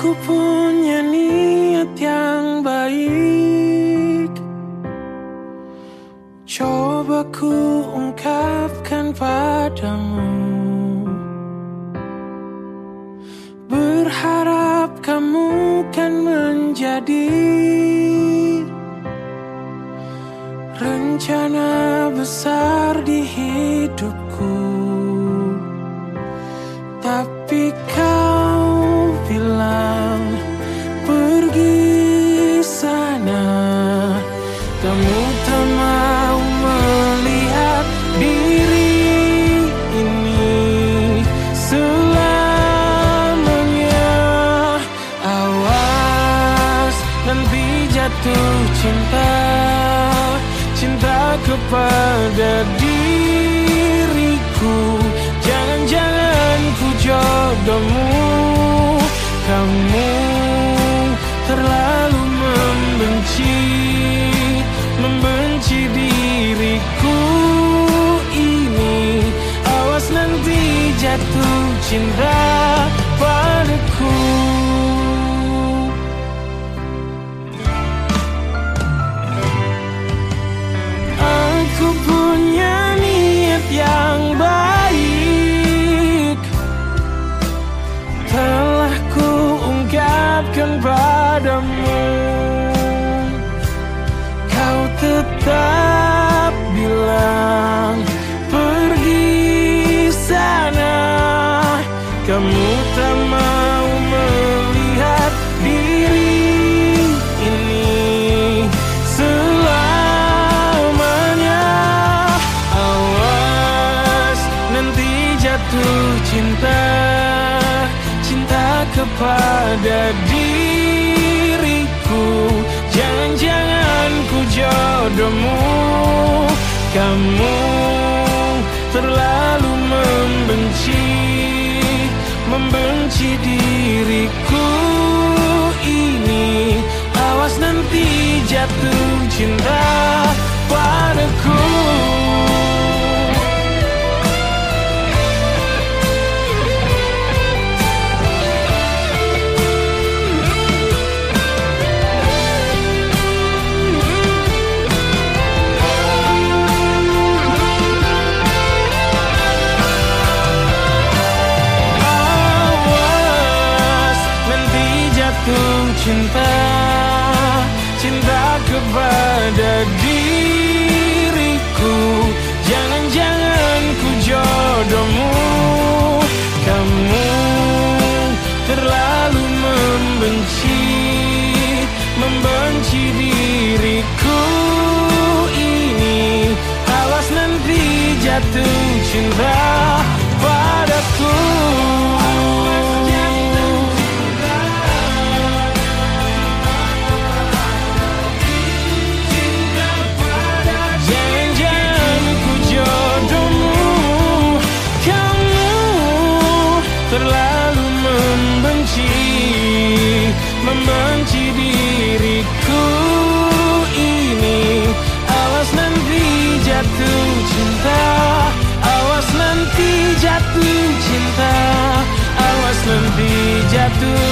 Aku punya niat yang baik. Coba ku ungkapkan padamu. Berharap kamu kan menjadi Rencana besar di hidupku nanti jatuh cinta Cinta kepada diriku. Jangan-jangan ku jodohmu Kamu terlalu membenci Membenci diriku ini. Awas nanti jatuh cinta padaku tetap bilang pergi sana. Kamu tak mau melihat diri ini selamanya. Awas nanti jatuh cinta Cinta kepada diriku jodohmu. Kamu terlalu membenci Membenci diriku ini. Awas nanti jatuh cinta cinta Cinta kepada diriku. Jangan-jangan ku jodohmu Kamu terlalu membenci Membenci diriku ini. Awas nanti jatuh cinta padaku cinta Awas nanti jatuh cinta Awas nanti jatuh